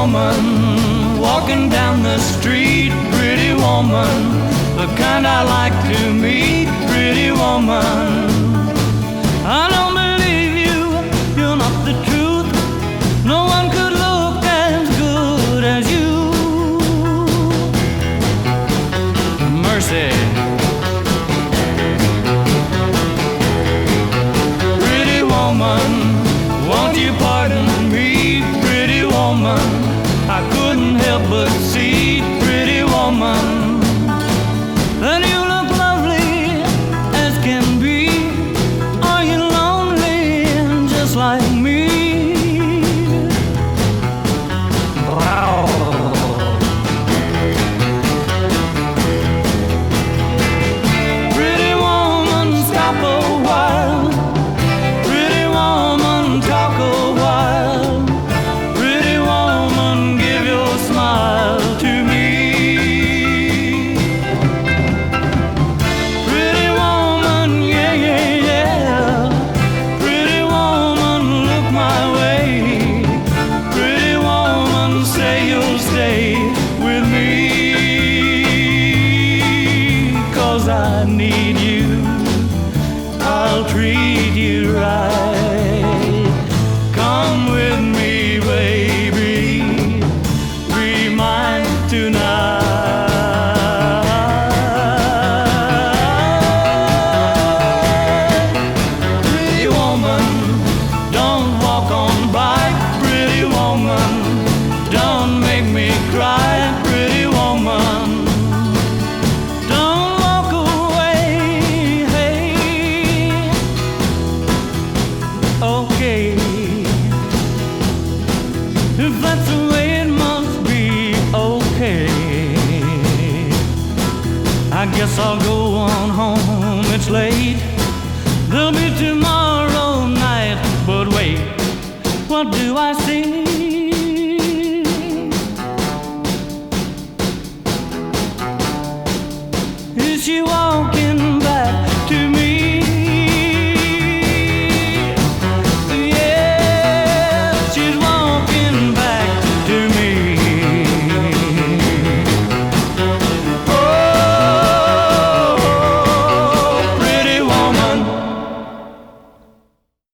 woman walking down the street, pretty woman, the kind I like to meet, pretty woman. I don't believe you, you're not the truth. No one could look as good as you. Mercy. Pretty woman, won't you pardon me, pretty woman? I couldn't help but see, pretty woman, that you look lovely as can be. Are you lonely just like need you. I'll treat you right. Come with me, baby. Be mine tonight. Pretty woman, don't walk on by. Pretty woman, don't make me Guess I'll go on home, it's late. There'll be tomorrow night, but wait, what do I see? Is she